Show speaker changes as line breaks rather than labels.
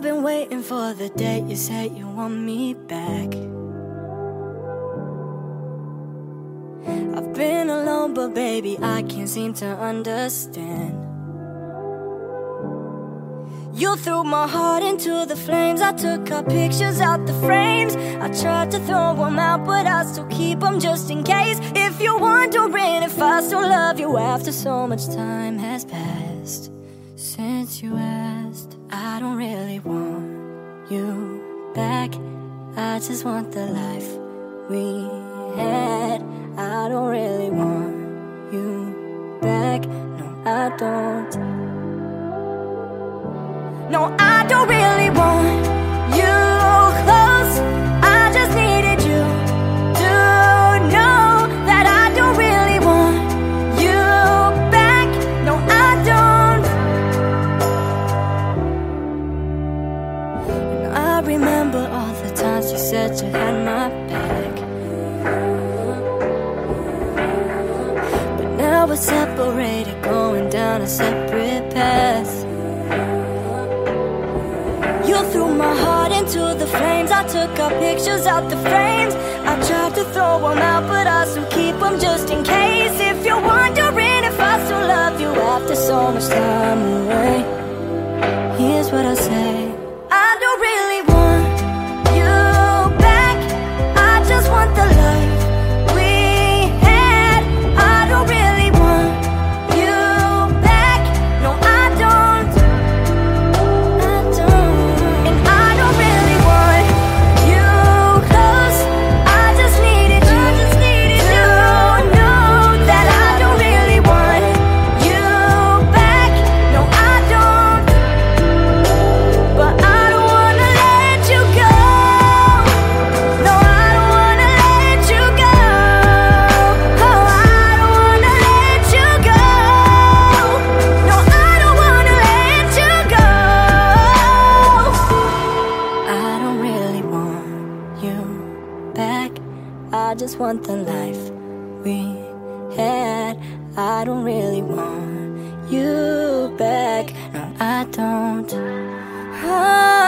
I've been waiting for the day you say you want me back. I've been alone, but baby, I can't seem to understand. You threw my heart into the flames. I took our pictures out the frames. I tried to throw them out, but I still keep them just in case. If you're wondering if I still love you after so much time has passed since you asked, you back. I just want the life we had. I don't really want you back. No, I don't. No, I don't really want remember all the times you said you had my back. But now we're separated, going down a separate path. You threw my heart into the flames. I took our pictures out the frames. I tried to throw them out, but I still keep them just in case. If you're wondering if I still love you after so much time I just want the life we had. I don't really want you back. No, I don't. Oh,